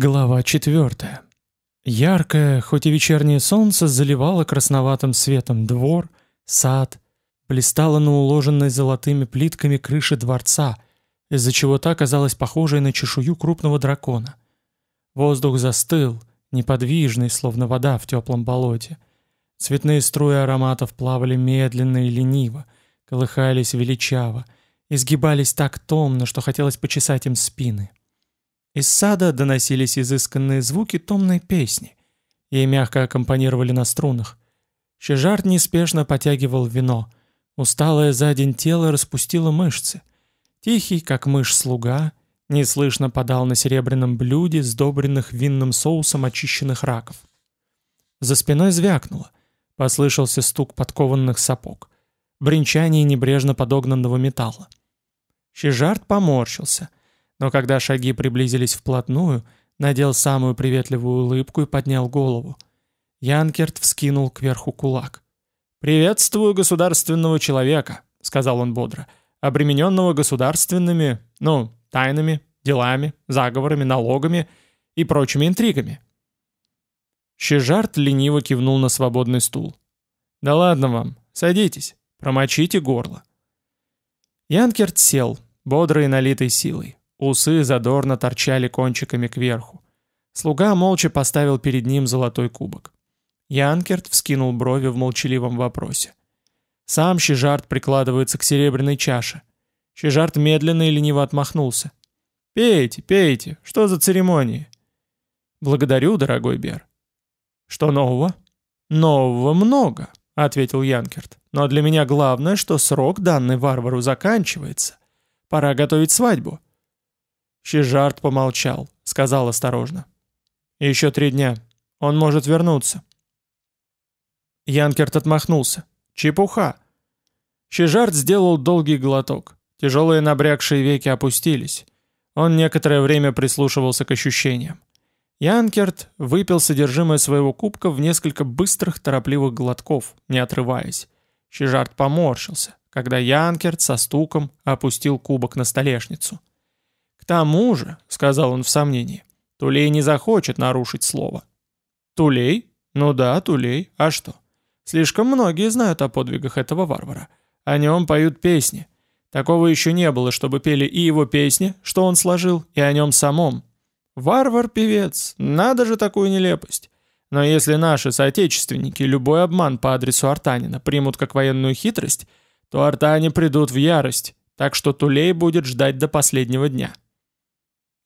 Глава 4. Яркое, хоть и вечернее солнце заливало красноватым светом двор, сад, блистало на уложенной золотыми плитками крыши дворца, из-за чего та казалась похожей на чешую крупного дракона. Воздух застыл, неподвижный, словно вода в теплом болоте. Цветные струи ароматов плавали медленно и лениво, колыхались величаво, изгибались так томно, что хотелось почесать им спины. Из сада доносились изысканные звуки томной песни. Ей мягко аккомпанировали на струнах. Щежарт неспешно потягивал вино. Усталое за день тело распустило мышцы. Тихий, как мышь слуга, неслышно подал на серебряном блюде, сдобренных винным соусом очищенных раков. За спиной звякнуло. Послышался стук подкованных сапог. Бринчание небрежно подогнанного металла. Щежарт поморщился — но когда шаги приблизились вплотную, надел самую приветливую улыбку и поднял голову. Янкерт вскинул кверху кулак. «Приветствую государственного человека», — сказал он бодро, «обремененного государственными, ну, тайнами, делами, заговорами, налогами и прочими интригами». Щежарт лениво кивнул на свободный стул. «Да ладно вам, садитесь, промочите горло». Янкерт сел, бодрый и налитый силой. Усы задорно торчали кончиками кверху. Слуга молча поставил перед ним золотой кубок. Янкерт вскинул брови в молчаливом вопросе. Сам Щежарт прикладывается к серебряной чаше. Щежарт медленно и лениво отмахнулся. «Пейте, пейте, что за церемонии?» «Благодарю, дорогой Бер». «Что нового?» «Нового много», — ответил Янкерт. «Но для меня главное, что срок, данный варвару, заканчивается. Пора готовить свадьбу». Щежарт помолчал, сказал осторожно. «Еще три дня. Он может вернуться». Янкерт отмахнулся. «Чепуха!» Щежарт сделал долгий глоток. Тяжелые набрякшие веки опустились. Он некоторое время прислушивался к ощущениям. Янкерт выпил содержимое своего кубка в несколько быстрых торопливых глотков, не отрываясь. Щежарт поморщился, когда Янкерт со стуком опустил кубок на столешницу тому же, — сказал он в сомнении, — Тулей не захочет нарушить слово. Тулей? Ну да, Тулей. А что? Слишком многие знают о подвигах этого варвара. О нем поют песни. Такого еще не было, чтобы пели и его песни, что он сложил, и о нем самом. Варвар-певец, надо же такую нелепость. Но если наши соотечественники любой обман по адресу Артанина примут как военную хитрость, то артане придут в ярость, так что Тулей будет ждать до последнего дня.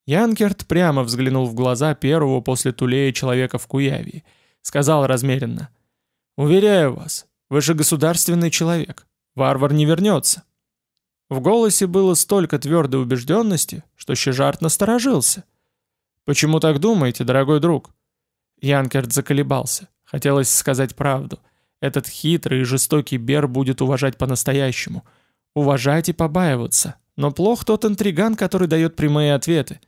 Янкерт прямо взглянул в глаза первого после Тулея человека в Куявии. Сказал размеренно. «Уверяю вас, вы же государственный человек. Варвар не вернется». В голосе было столько твердой убежденности, что Щежарт насторожился. «Почему так думаете, дорогой друг?» Янкерт заколебался. Хотелось сказать правду. Этот хитрый и жестокий Бер будет уважать по-настоящему. Уважать и побаиваться. Но плох тот интриган, который дает прямые ответы.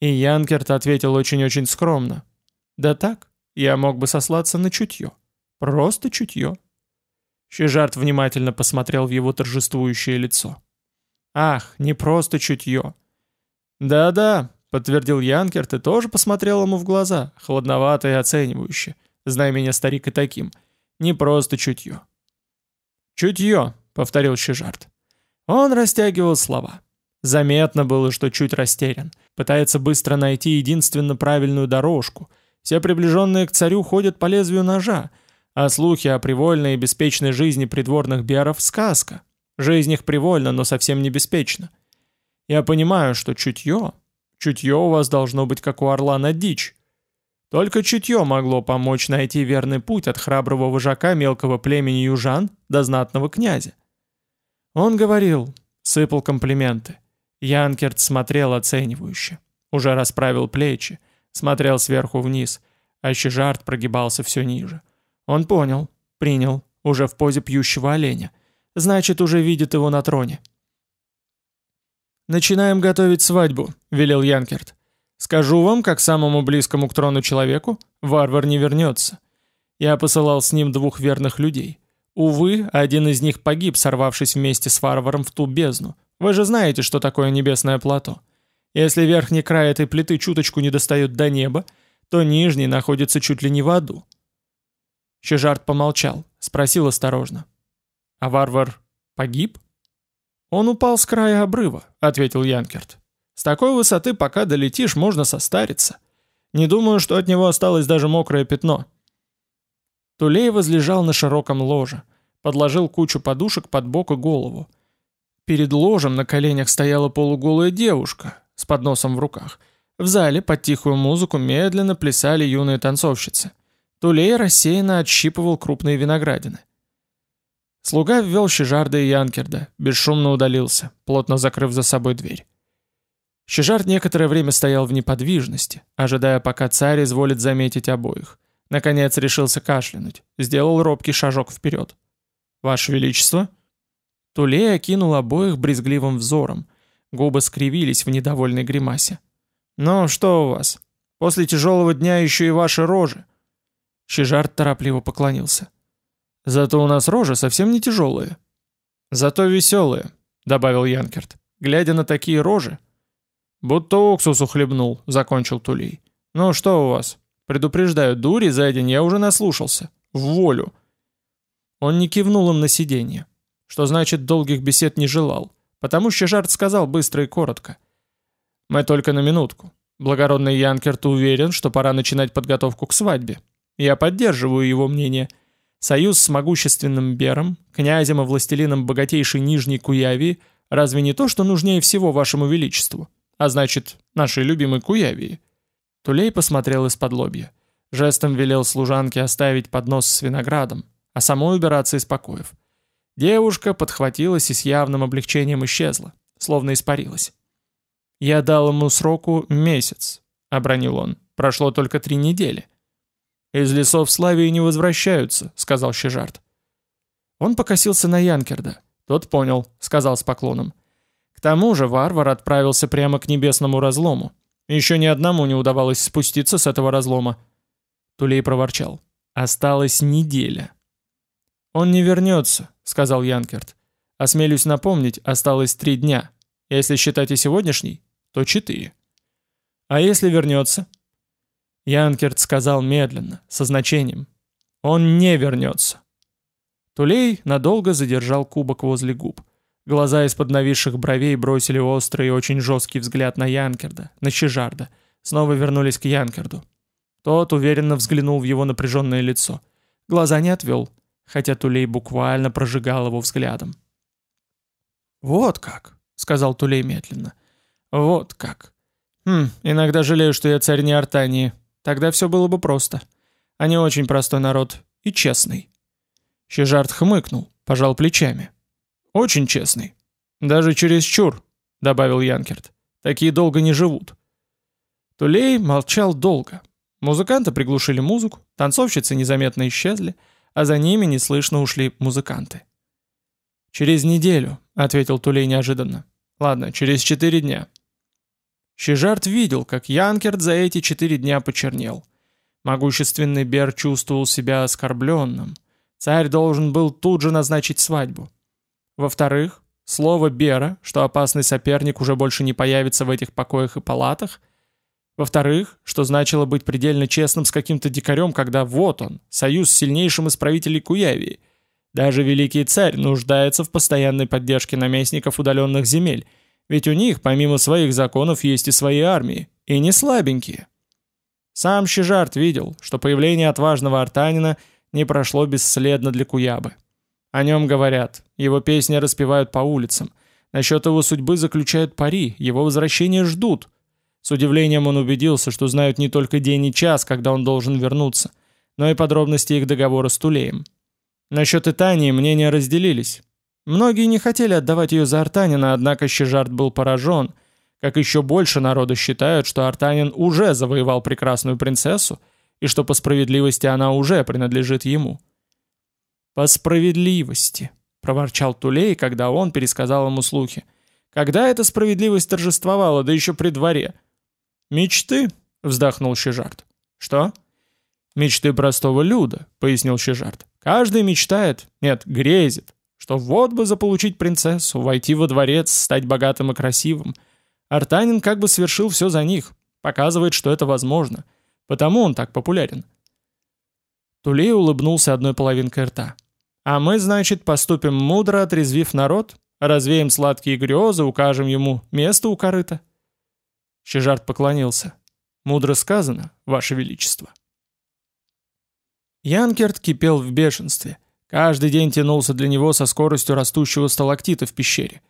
И Янкерт ответил очень-очень скромно. «Да так, я мог бы сослаться на чутье. Просто чутье». Щежарт внимательно посмотрел в его торжествующее лицо. «Ах, не просто чутье». «Да-да», — подтвердил Янкерт и тоже посмотрел ему в глаза, холодновато и оценивающе. Знай меня, старик, и таким. Не просто чутье. «Чутье», — повторил Щежарт. Он растягивал слова. Заметно было, что чуть растерян. Пытается быстро найти единственно правильную дорожку. Все приближенные к царю ходят по лезвию ножа, а слухи о привольной и беспечной жизни придворных биаров — сказка. Жизнь их привольна, но совсем не беспечна. Я понимаю, что чутье... Чутье у вас должно быть, как у орла на дичь. Только чутье могло помочь найти верный путь от храброго вожака мелкого племени южан до знатного князя. Он говорил, сыпал комплименты. Янкерт смотрел оценивающе. Уже расправил плечи, смотрел сверху вниз, а Щежарт прогибался все ниже. Он понял, принял, уже в позе пьющего оленя. Значит, уже видит его на троне. «Начинаем готовить свадьбу», — велел Янкерт. «Скажу вам, как самому близкому к трону человеку, варвар не вернется. Я посылал с ним двух верных людей. Увы, один из них погиб, сорвавшись вместе с варваром в ту бездну. Вы же знаете, что такое небесное плато. Если верхний край этой плиты чуточку не достает до неба, то нижний находится чуть ли не в аду. Щежарт помолчал, спросил осторожно. «А варвар погиб?» «Он упал с края обрыва», — ответил Янкерт. «С такой высоты, пока долетишь, можно состариться. Не думаю, что от него осталось даже мокрое пятно». Тулей возлежал на широком ложе, подложил кучу подушек под бок и голову. Перед ложем на коленях стояла полуголая девушка с подносом в руках. В зале под тихую музыку медленно плясали юные танцовщицы. Тулей рассеянно отщипывал крупные виноградины. Слуга ввел Щежарда и Янкерда, бесшумно удалился, плотно закрыв за собой дверь. Щежард некоторое время стоял в неподвижности, ожидая, пока царь изволит заметить обоих. Наконец решился кашлянуть, сделал робкий шажок вперед. «Ваше Величество?» Тулей окинул обоих брезгливым взором. Губы скривились в недовольной гримасе. «Ну, что у вас? После тяжелого дня еще и ваши рожи!» Щежард торопливо поклонился. Зато у нас рожи совсем не тяжелые. Зато веселые, добавил Янкерт. Глядя на такие рожи. Будто уксусу хлебнул, закончил Тулей. Ну что у вас? Предупреждаю, дури за день я уже наслушался. В волю. Он не кивнул им на сиденье. Что значит, долгих бесед не желал. Потому что Жарт сказал быстро и коротко. Мы только на минутку. Благородный Янкерт уверен, что пора начинать подготовку к свадьбе. Я поддерживаю его мнение – Союз с могущественным Бером, князем и властелином богатейшей Нижней Куявии, разве не то, что нужнее всего вашему величеству? А значит, нашей любимой Куявии. Тулей посмотрел из-под лобья. Жестом велел служанке оставить поднос с виноградом, а самой убираться из покоев. Девушка подхватилась и с явным облегчением исчезла, словно испарилась. «Я дал ему сроку месяц», — обронил он. «Прошло только три недели». «Из лесов Славии не возвращаются», — сказал Щежарт. Он покосился на Янкерда. Тот понял, сказал с поклоном. К тому же варвар отправился прямо к небесному разлому. Еще ни одному не удавалось спуститься с этого разлома. Тулей проворчал. «Осталась неделя». «Он не вернется», — сказал Янкерт. «Осмелюсь напомнить, осталось три дня. Если считать и сегодняшний, то четыре». «А если вернется?» Янкерт сказал медленно, со значением. «Он не вернется». Тулей надолго задержал кубок возле губ. Глаза из-под нависших бровей бросили острый и очень жесткий взгляд на Янкерда, на Чижарда. Снова вернулись к Янкерду. Тот уверенно взглянул в его напряженное лицо. Глаза не отвел, хотя Тулей буквально прожигал его взглядом. «Вот как», — сказал Тулей медленно. «Вот как. Хм, иногда жалею, что я царь не Артании. Тогда все было бы просто. Они очень простой народ и честный. Щежарт хмыкнул, пожал плечами. Очень честный. Даже через чур, добавил Янкерт. Такие долго не живут. Тулей молчал долго. Музыканты приглушили музыку, танцовщицы незаметно исчезли, а за ними неслышно ушли музыканты. «Через неделю», — ответил Тулей неожиданно. «Ладно, через четыре дня. Щежарт видел, как Янкерт за эти четыре дня почернел. Могущественный Бер чувствовал себя оскорбленным. Царь должен был тут же назначить свадьбу. Во-вторых, слово Бера, что опасный соперник уже больше не появится в этих покоях и палатах. Во-вторых, что значило быть предельно честным с каким-то дикарем, когда вот он, союз с сильнейшим из правителей Куявии. Даже великий царь нуждается в постоянной поддержке наместников удаленных земель – ведь у них, помимо своих законов, есть и свои армии, и не слабенькие. Сам Щежарт видел, что появление отважного артанина не прошло бесследно для Куябы. О нем говорят, его песни распевают по улицам, насчет его судьбы заключают пари, его возвращения ждут. С удивлением он убедился, что знают не только день и час, когда он должен вернуться, но и подробности их договора с Тулеем. Насчет Итании мнения разделились. Многие не хотели отдавать ее за Артанина, однако Щежарт был поражен, как еще больше народу считают, что Артанин уже завоевал прекрасную принцессу, и что по справедливости она уже принадлежит ему. «По справедливости», — проворчал Тулей, когда он пересказал ему слухи. «Когда эта справедливость торжествовала, да еще при дворе?» «Мечты», — вздохнул Щежарт. «Что?» «Мечты простого люда», — пояснил Щежарт. «Каждый мечтает, нет, грезит, что вот бы заполучить принцессу, войти во дворец, стать богатым и красивым. Артанин как бы совершил все за них, показывает, что это возможно. Потому он так популярен. Тулей улыбнулся одной половинкой рта. «А мы, значит, поступим мудро, отрезвив народ? Развеем сладкие грезы, укажем ему место у корыта?» Щежарт поклонился. «Мудро сказано, Ваше Величество». Янкерт кипел в бешенстве. Каждый день тянулся для него со скоростью растущего сталактита в пещере.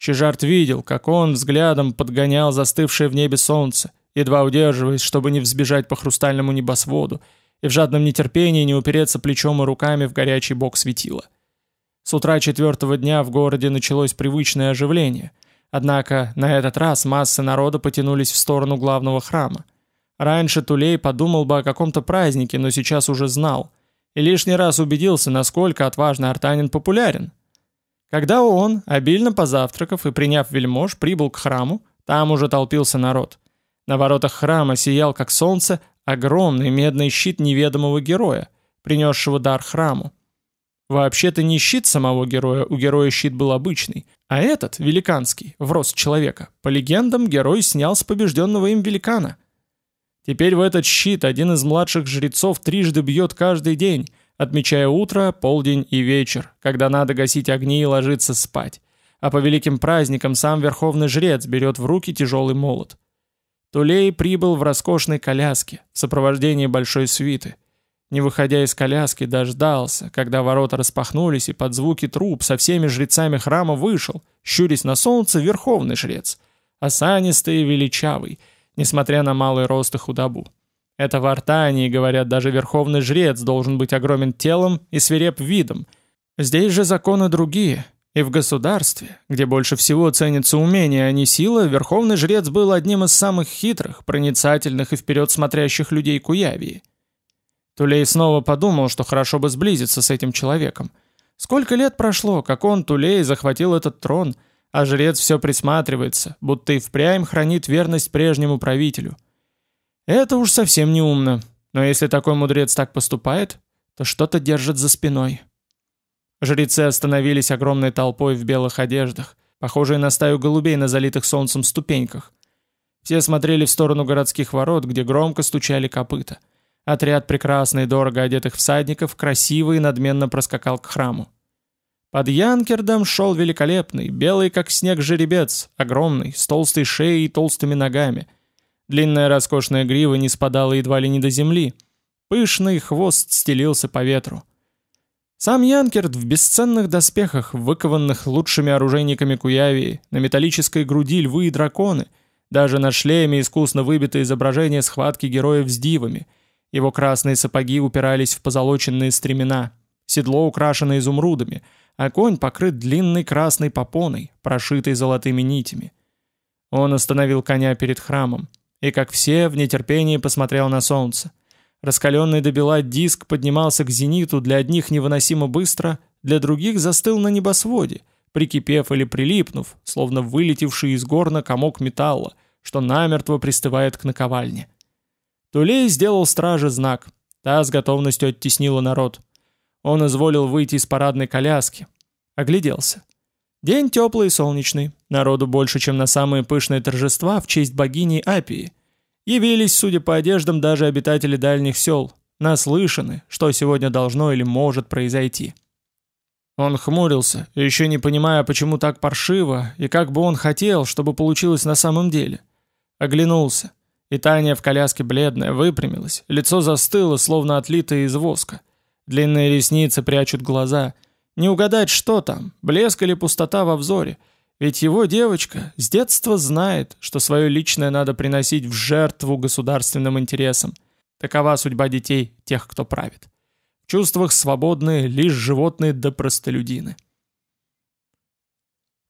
Щежарт видел, как он взглядом подгонял застывшее в небе солнце, едва удерживаясь, чтобы не взбежать по хрустальному небосводу, и в жадном нетерпении не упереться плечом и руками в горячий бок светила. С утра четвертого дня в городе началось привычное оживление, однако на этот раз массы народа потянулись в сторону главного храма. Раньше Тулей подумал бы о каком-то празднике, но сейчас уже знал, и лишний раз убедился, насколько отважный артанин популярен. Когда он, обильно позавтракав и приняв вельмож, прибыл к храму, там уже толпился народ. На воротах храма сиял, как солнце, Огромный медный щит неведомого героя, принесшего дар храму. Вообще-то не щит самого героя, у героя щит был обычный, а этот, великанский, в рост человека. По легендам, герой снял с побежденного им великана. Теперь в этот щит один из младших жрецов трижды бьет каждый день, отмечая утро, полдень и вечер, когда надо гасить огни и ложиться спать. А по великим праздникам сам верховный жрец берет в руки тяжелый молот. Тулей прибыл в роскошной коляске, в сопровождении большой свиты. Не выходя из коляски, дождался, когда ворота распахнулись, и под звуки труб со всеми жрецами храма вышел, щурясь на солнце, верховный жрец, осанистый и величавый, несмотря на малый рост и худобу. Это в Артании, говорят, даже верховный жрец должен быть огромен телом и свиреп видом. Здесь же законы другие, и в государстве, где больше всего ценится умение, а не сила, верховный жрец был одним из самых хитрых, проницательных и вперед смотрящих людей Куявии. Тулей снова подумал, что хорошо бы сблизиться с этим человеком. Сколько лет прошло, как он, Тулей, захватил этот трон, а жрец все присматривается, будто и впрямь хранит верность прежнему правителю. Это уж совсем не умно, но если такой мудрец так поступает, то что-то держит за спиной. Жрецы остановились огромной толпой в белых одеждах, похожие на стаю голубей на залитых солнцем ступеньках. Все смотрели в сторону городских ворот, где громко стучали копыта. Отряд прекрасно и дорого одетых всадников красиво и надменно проскакал к храму. Под Янкердом шел великолепный, белый как снег жеребец, огромный, с толстой шеей и толстыми ногами. Длинная роскошная грива не спадала едва ли не до земли. Пышный хвост стелился по ветру. Сам Янкерт в бесценных доспехах, выкованных лучшими оружейниками Куявии, на металлической груди львы и драконы, даже на шлеме искусно выбито изображение схватки героев с дивами. Его красные сапоги упирались в позолоченные стремена, седло украшено изумрудами, а конь покрыт длинной красной попоной, прошитой золотыми нитями. Он остановил коня перед храмом, и, как все, в нетерпении посмотрел на солнце. Раскаленный до бела диск поднимался к зениту для одних невыносимо быстро, для других застыл на небосводе, прикипев или прилипнув, словно вылетевший из горна комок металла, что намертво пристывает к наковальне. Тулей сделал страже знак, та с готовностью оттеснила народ. Он изволил выйти из парадной коляски. Огляделся. День теплый и солнечный, народу больше, чем на самые пышные торжества в честь богини Апии – Явились, судя по одеждам, даже обитатели дальних сел, наслышаны, что сегодня должно или может произойти. Он хмурился, еще не понимая, почему так паршиво, и как бы он хотел, чтобы получилось на самом деле. Оглянулся, и Таня в коляске бледная выпрямилась, лицо застыло, словно отлитое из воска. Длинные ресницы прячут глаза. Не угадать, что там, блеск или пустота во взоре — ведь его девочка с детства знает, что свое личное надо приносить в жертву государственным интересам. Такова судьба детей, тех, кто правит. В чувствах свободные лишь животные да простолюдины.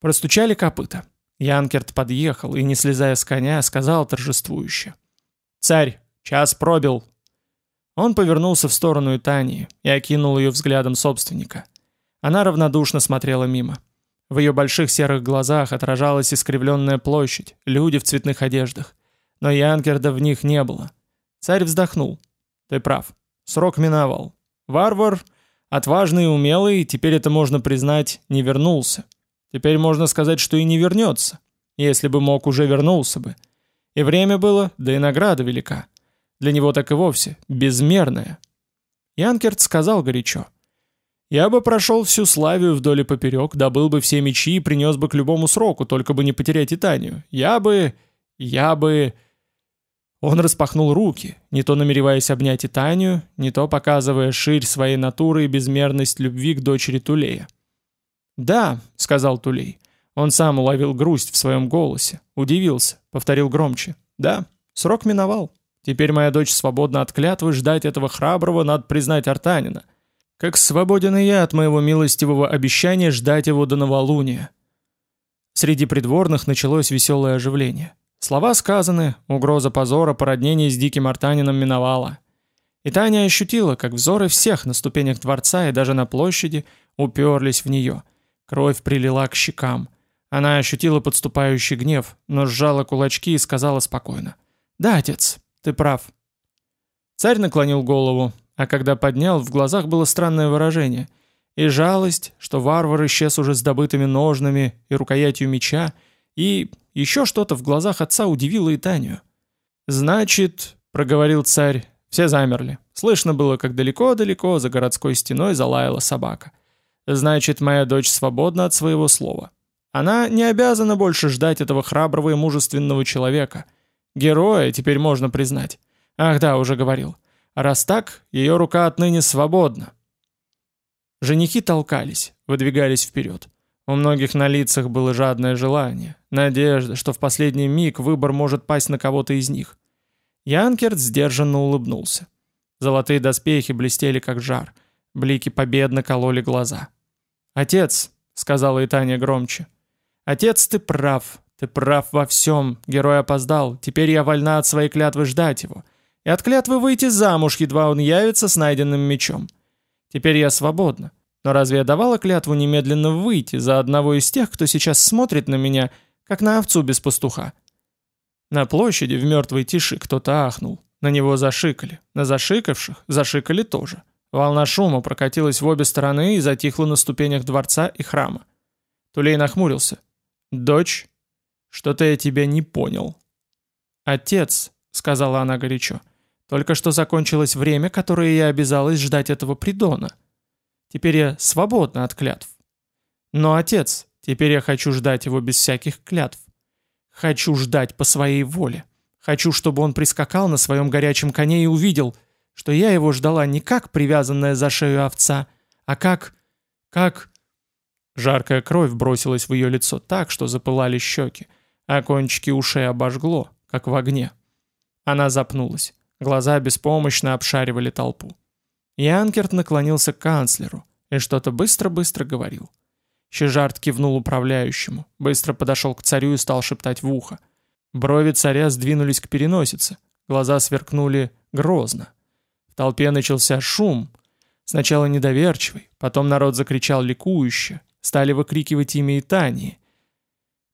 Простучали копыта. Янкерт подъехал и, не слезая с коня, сказал торжествующе. «Царь, час пробил!» Он повернулся в сторону Итании и окинул ее взглядом собственника. Она равнодушно смотрела мимо. В ее больших серых глазах отражалась искривленная площадь, люди в цветных одеждах. Но Янкерда в них не было. Царь вздохнул. «Ты прав. Срок миновал. Варвар, отважный и умелый, теперь это можно признать, не вернулся. Теперь можно сказать, что и не вернется. Если бы мог, уже вернулся бы. И время было, да и награда велика. Для него так и вовсе, безмерная. Янкерт сказал горячо. «Я бы прошел всю Славию вдоль и поперек, добыл бы все мечи и принес бы к любому сроку, только бы не потерять Итанию. Я бы... я бы...» Он распахнул руки, не то намереваясь обнять Итанию, не то показывая ширь своей натуры и безмерность любви к дочери Тулея. «Да», — сказал Тулей. Он сам уловил грусть в своем голосе, удивился, повторил громче. «Да, срок миновал. Теперь моя дочь свободна от клятвы ждать этого храброго, надо признать, Артанина. Как свободен и я от моего милостивого обещания ждать его до новолуния». Среди придворных началось веселое оживление. Слова сказаны, угроза позора, породнение с диким артанином миновала. И Таня ощутила, как взоры всех на ступенях дворца и даже на площади уперлись в нее. Кровь прилила к щекам. Она ощутила подступающий гнев, но сжала кулачки и сказала спокойно. «Да, отец, ты прав». Царь наклонил голову, а когда поднял, в глазах было странное выражение. И жалость, что варвар исчез уже с добытыми ножнами и рукоятью меча, и еще что-то в глазах отца удивило и Таню. «Значит», — проговорил царь, — все замерли. Слышно было, как далеко-далеко за городской стеной залаяла собака. «Значит, моя дочь свободна от своего слова. Она не обязана больше ждать этого храброго и мужественного человека. Героя теперь можно признать. Ах да, уже говорил. Раз так, ее рука отныне свободна». Женихи толкались, выдвигались вперед. У многих на лицах было жадное желание, надежда, что в последний миг выбор может пасть на кого-то из них. Янкерт сдержанно улыбнулся. Золотые доспехи блестели как жар, блики победно кололи глаза. «Отец», — сказала Итания громче, — «отец, ты прав, ты прав во всем, герой опоздал, теперь я вольна от своей клятвы ждать его, и от клятвы выйти замуж, едва он явится с найденным мечом. Теперь я свободна, но разве я давала клятву немедленно выйти за одного из тех, кто сейчас смотрит на меня, как на овцу без пастуха? На площади в мертвой тиши кто-то ахнул. На него зашикали. На зашикавших зашикали тоже. Волна шума прокатилась в обе стороны и затихла на ступенях дворца и храма. Тулей нахмурился. «Дочь, что-то я тебя не понял». «Отец», — сказала она горячо, — «только что закончилось время, которое я обязалась ждать этого придона». Теперь я свободна от клятв. Но, отец, теперь я хочу ждать его без всяких клятв. Хочу ждать по своей воле. Хочу, чтобы он прискакал на своем горячем коне и увидел, что я его ждала не как привязанная за шею овца, а как... как... Жаркая кровь бросилась в ее лицо так, что запылали щеки, а кончики ушей обожгло, как в огне. Она запнулась. Глаза беспомощно обшаривали толпу. Янкерт наклонился к канцлеру и что-то быстро-быстро говорил. Щежарт кивнул управляющему, быстро подошел к царю и стал шептать в ухо. Брови царя сдвинулись к переносице, глаза сверкнули грозно. Толпе начался шум, сначала недоверчивый, потом народ закричал ликующе, стали выкрикивать имя Итании,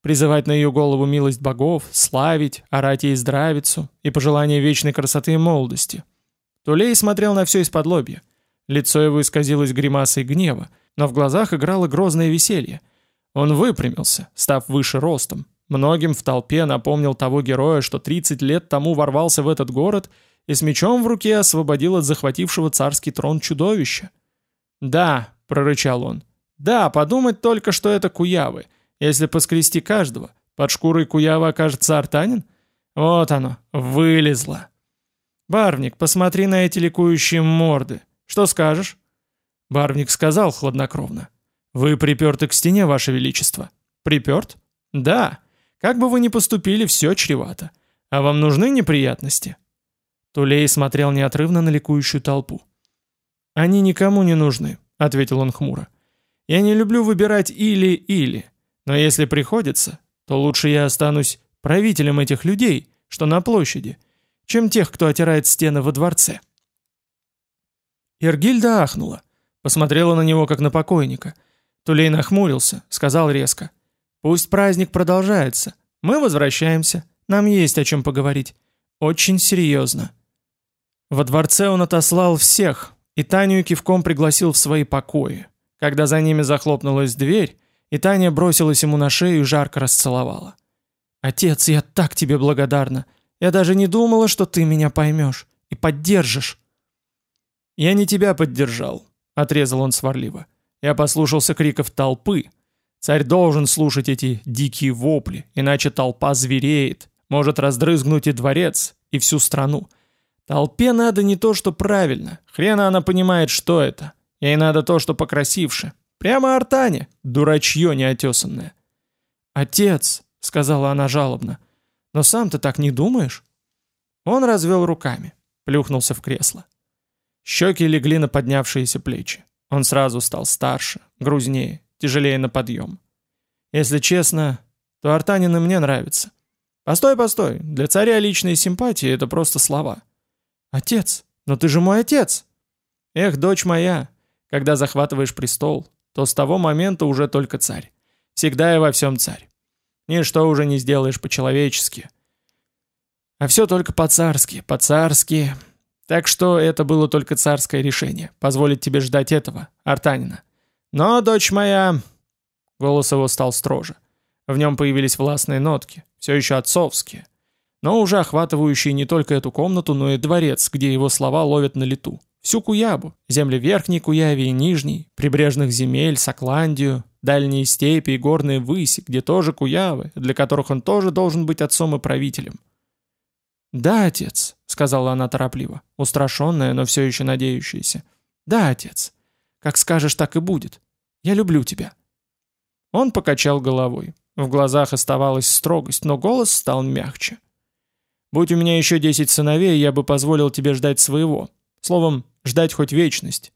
призывать на ее голову милость богов, славить, орать ей здравицу и пожелание вечной красоты и молодости. Тулей смотрел на все из-под лобья. Лицо его исказилось гримасой гнева, но в глазах играло грозное веселье. Он выпрямился, став выше ростом. Многим в толпе напомнил того героя, что 30 лет тому ворвался в этот город и с мечом в руке освободил от захватившего царский трон чудовища. «Да», — прорычал он, — «да, подумать только, что это куявы. Если поскрести каждого, под шкурой куявы окажется артанин? Вот оно, вылезло». «Барвник, посмотри на эти ликующие морды. Что скажешь?» Барвник сказал хладнокровно. «Вы приперты к стене, Ваше Величество». «Приперт?» «Да. Как бы вы ни поступили, все чревато. А вам нужны неприятности?» Тулей смотрел неотрывно на ликующую толпу. «Они никому не нужны», — ответил он хмуро. «Я не люблю выбирать или-или, но если приходится, то лучше я останусь правителем этих людей, что на площади, чем тех, кто отирает стены во дворце. Иргильда ахнула, посмотрела на него, как на покойника. Тулей нахмурился, сказал резко. «Пусть праздник продолжается. Мы возвращаемся. Нам есть о чем поговорить. Очень серьезно». Во дворце он отослал всех, и Таню кивком пригласил в свои покои. Когда за ними захлопнулась дверь, и Таня бросилась ему на шею и жарко расцеловала. «Отец, я так тебе благодарна! Я даже не думала, что ты меня поймешь и поддержишь!» «Я не тебя поддержал», — отрезал он сварливо. «Я послушался криков толпы. Царь должен слушать эти дикие вопли, иначе толпа звереет, может раздрызгнуть и дворец, и всю страну. Толпе надо не то, что правильно, хрена она понимает, что это. Ей надо то, что покрасивше. Прямо артане, дурачье неотесанное. «Отец», — сказала она жалобно, — «но сам ты так не думаешь?» Он развел руками, плюхнулся в кресло. Щеки легли на поднявшиеся плечи. Он сразу стал старше, грузнее, тяжелее на подъем. Если честно, то артанины мне нравятся. Постой, постой, для царя личные симпатии — это просто слова. Отец, но ты же мой отец! Эх, дочь моя, когда захватываешь престол, то с того момента уже только царь. Всегда и во всем царь. Ничто уже не сделаешь по-человечески. А все только по-царски, по-царски. Так что это было только царское решение, позволить тебе ждать этого, Артанина. Но, дочь моя... Голос его стал строже. В нем появились властные нотки, все еще отцовские, но уже охватывающие не только эту комнату, но и дворец, где его слова ловят на лету. Всю Куябу, земли Верхней Куяви и Нижней, прибрежных земель, Сокландию, дальние степи и горные выси, где тоже Куявы, для которых он тоже должен быть отцом и правителем. «Да, отец», — сказала она торопливо, устрашенная, но все еще надеющаяся. «Да, отец. Как скажешь, так и будет. Я люблю тебя». Он покачал головой. В глазах оставалась строгость, но голос стал мягче. «Будь у меня еще десять сыновей, я бы позволил тебе ждать своего. Словом, ждать хоть вечность.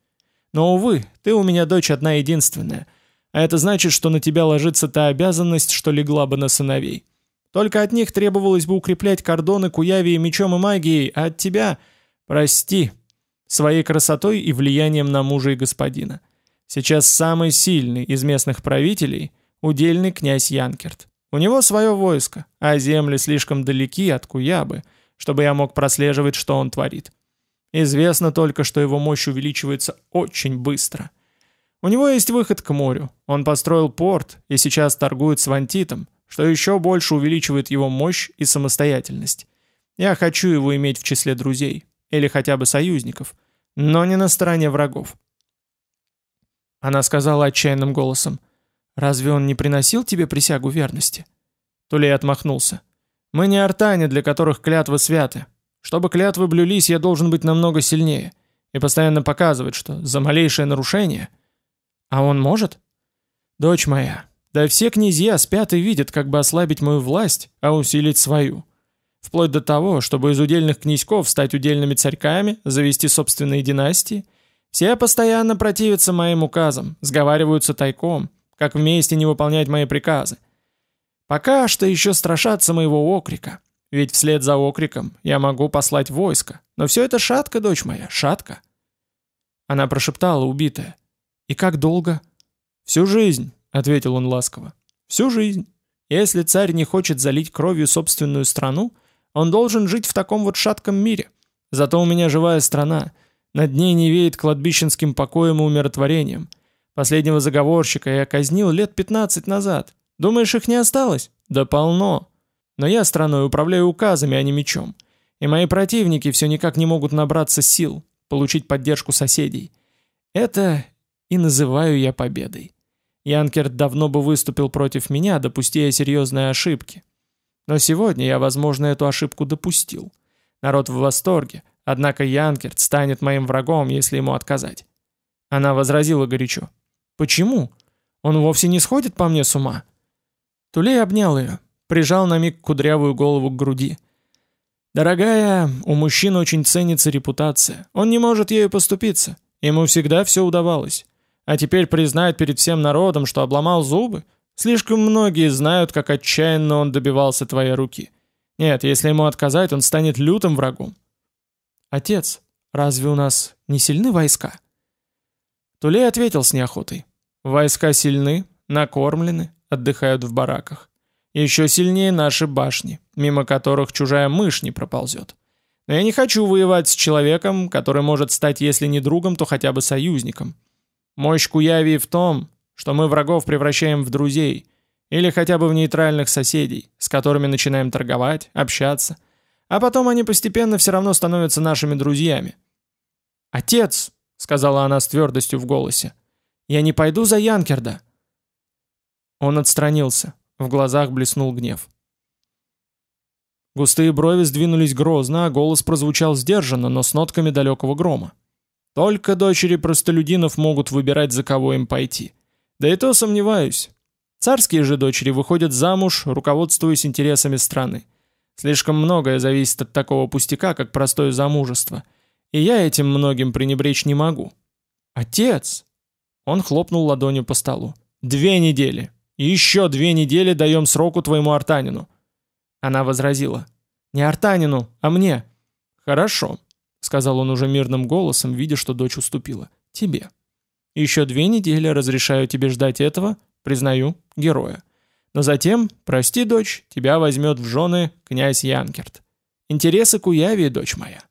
Но, увы, ты у меня дочь одна единственная. А это значит, что на тебя ложится та обязанность, что легла бы на сыновей. Только от них требовалось бы укреплять кордоны Куявии мечом и магией, а от тебя, прости, своей красотой и влиянием на мужа и господина. Сейчас самый сильный из местных правителей – удельный князь Янкерт. У него свое войско, а земли слишком далеки от Куябы, чтобы я мог прослеживать, что он творит. Известно только, что его мощь увеличивается очень быстро. У него есть выход к морю, он построил порт и сейчас торгует с Вантитом, что еще больше увеличивает его мощь и самостоятельность. Я хочу его иметь в числе друзей, или хотя бы союзников, но не на стороне врагов. Она сказала отчаянным голосом, «Разве он не приносил тебе присягу верности?» Тулей отмахнулся. «Мы не артане, для которых клятвы святы. Чтобы клятвы блюлись, я должен быть намного сильнее и постоянно показывать, что за малейшее нарушение...» «А он может?» «Дочь моя, да все князья спят и видят, как бы ослабить мою власть, а усилить свою. Вплоть до того, чтобы из удельных князьков стать удельными царьками, завести собственные династии. Все постоянно противятся моим указам, сговариваются тайком, как вместе не выполнять мои приказы. Пока что еще страшатся моего окрика, ведь вслед за окриком я могу послать войско. Но все это шатка, дочь моя, шатка. Она прошептала, убитая. «И как долго?» «Всю жизнь», ответил он ласково. «Всю жизнь. Если царь не хочет залить кровью собственную страну, он должен жить в таком вот шатком мире. Зато у меня живая страна. Над ней не веет кладбищенским покоем и умиротворением. Последнего заговорщика я казнил лет 15 назад. Думаешь, их не осталось? Да полно. Но я страной управляю указами, а не мечом. И мои противники все никак не могут набраться сил, получить поддержку соседей. Это и называю я победой. Янкерт давно бы выступил против меня, допустя серьезные ошибки. Но сегодня я, возможно, эту ошибку допустил. Народ в восторге, однако Янкерт станет моим врагом, если ему отказать. Она возразила горячо. «Почему? Он вовсе не сходит по мне с ума?» Тулей обнял ее, прижал на миг кудрявую голову к груди. «Дорогая, у мужчин очень ценится репутация. Он не может ею поступиться. Ему всегда все удавалось. А теперь признает перед всем народом, что обломал зубы? Слишком многие знают, как отчаянно он добивался твоей руки. Нет, если ему отказать, он станет лютым врагом. Отец, разве у нас не сильны войска? Тулей ответил с неохотой. Войска сильны, накормлены, отдыхают в бараках. Еще сильнее наши башни, мимо которых чужая мышь не проползет. Но я не хочу воевать с человеком, который может стать, если не другом, то хотя бы союзником. Мощь Куявии в том, что мы врагов превращаем в друзей, Или хотя бы в нейтральных соседей, с которыми начинаем торговать, общаться. А потом они постепенно все равно становятся нашими друзьями. «Отец!» — сказала она с твердостью в голосе. «Я не пойду за Янкерда!» Он отстранился. В глазах блеснул гнев. Густые брови сдвинулись грозно, а голос прозвучал сдержанно, но с нотками далекого грома. Только дочери простолюдинов могут выбирать, за кого им пойти. Да и то сомневаюсь. Царские же дочери выходят замуж, руководствуясь интересами страны. Слишком многое зависит от такого пустяка, как простое замужество. И я этим многим пренебречь не могу. Отец! Он хлопнул ладонью по столу. Две недели. Еще две недели даем сроку твоему Артанину. Она возразила. Не Артанину, а мне. Хорошо сказал он уже мирным голосом, видя, что дочь уступила. Тебе. Еще две недели разрешаю тебе ждать этого, признаю, героя. Но затем, прости, дочь, тебя возьмет в жены князь Янкерт. Интересы Куяви, дочь моя.